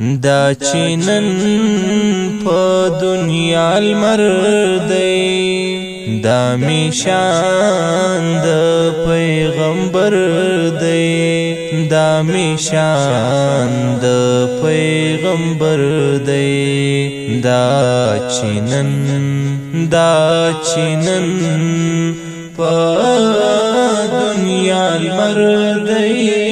دا چینن په دنیا المر دی دا میشان د پیغمبر دی دا میشان د پیغمبر دی دا چینن دا چینن په دنیا المر دی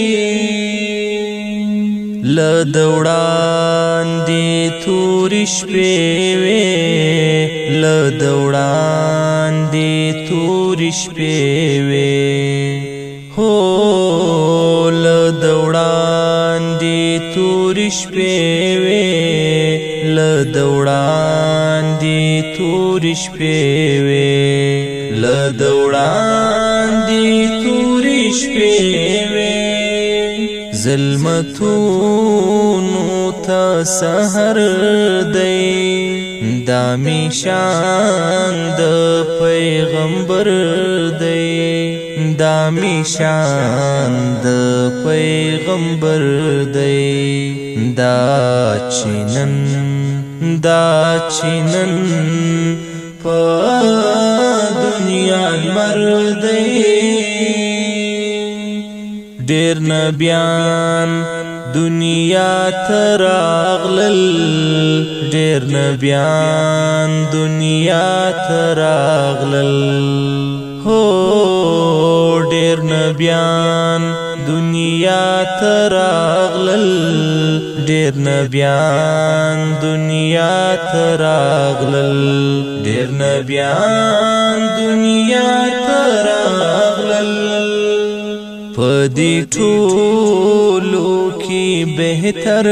لدوڑان دی تورش پیوے لدوڑان دی تورش پیوے ہو لدوڑان دی تورش پیوے لدوڑان دی تورش پیوے لدوڑان دی تورش پیوے زلمتونو تا سحر دی دامی شان د پیغمبر دی دامی شان د پیغمبر دی دا چینن دا چینن ډیر نبیان دنیا تراغلل ډیر نبیان دنیا تراغلل هو ډیر نبیان دنیا تراغلل ډیر نبیان دنیا تراغلل ډیر نبیان دنیا تراغلل پدی ټولو کې بهتر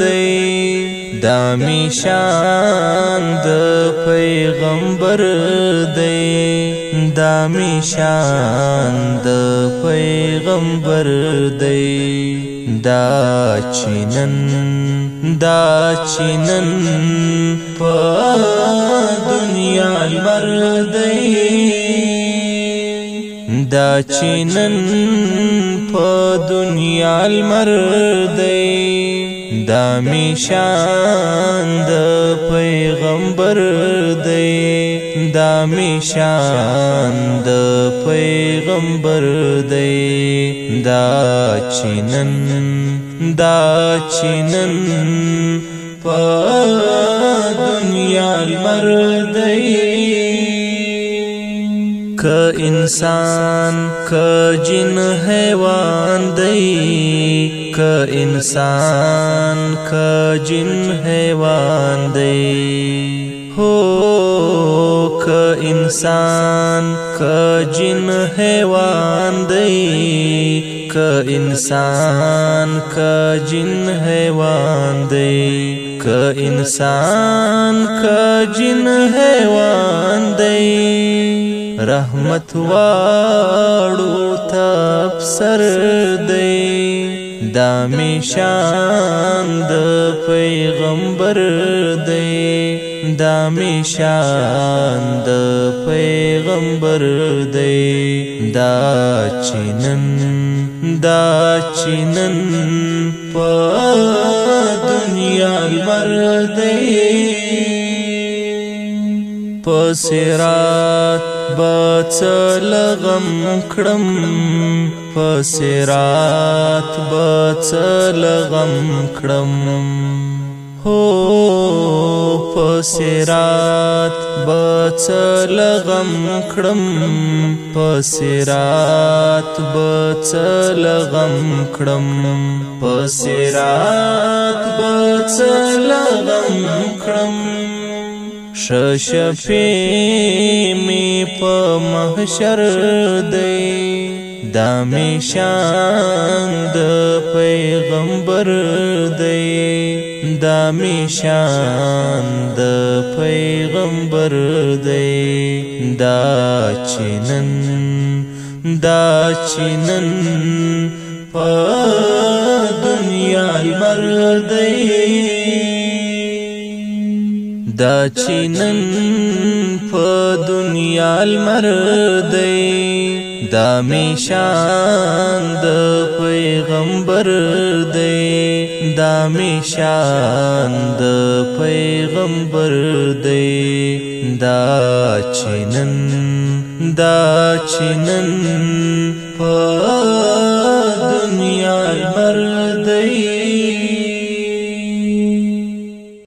دی دا میشان د پیغمبر دی دا میشان د پیغمبر دی دا چینن دا چینن په دنیا لمر دی دا چینن په دنیا المر دی دا میشان د پیغمبر دی دا میشان د پیغمبر دی دا چینن دا چینن په دنیا المر دی که انسان که جن حیوان دی که انسان که جن حیوان دی هو که انسان که جن حیوان دی که انسان که جن حیوان دی که انسان که جن حیوان رحمت واړو تفسر دی دا می شان د پیغمبر دی دا می شان د پیغمبر دی دا چینن دا چینن په دنیا مر دی په سرات بچل غم کړم په سرات بچل غم کړم هو په سرات بچل غم کړم په سرات بچل غم کړم په سرات بچل غم کړم ششفی می په محشر دی دا می شان د پیغمبر دی دا می شان د پیغمبر دی دا چنن دا چنن په دنیا لمر دی دا چینن په دنیا المردی دا میشان د پیغمبر دی دا میشان د پیغمبر دی دا چینن دا چینن په دنیا المردی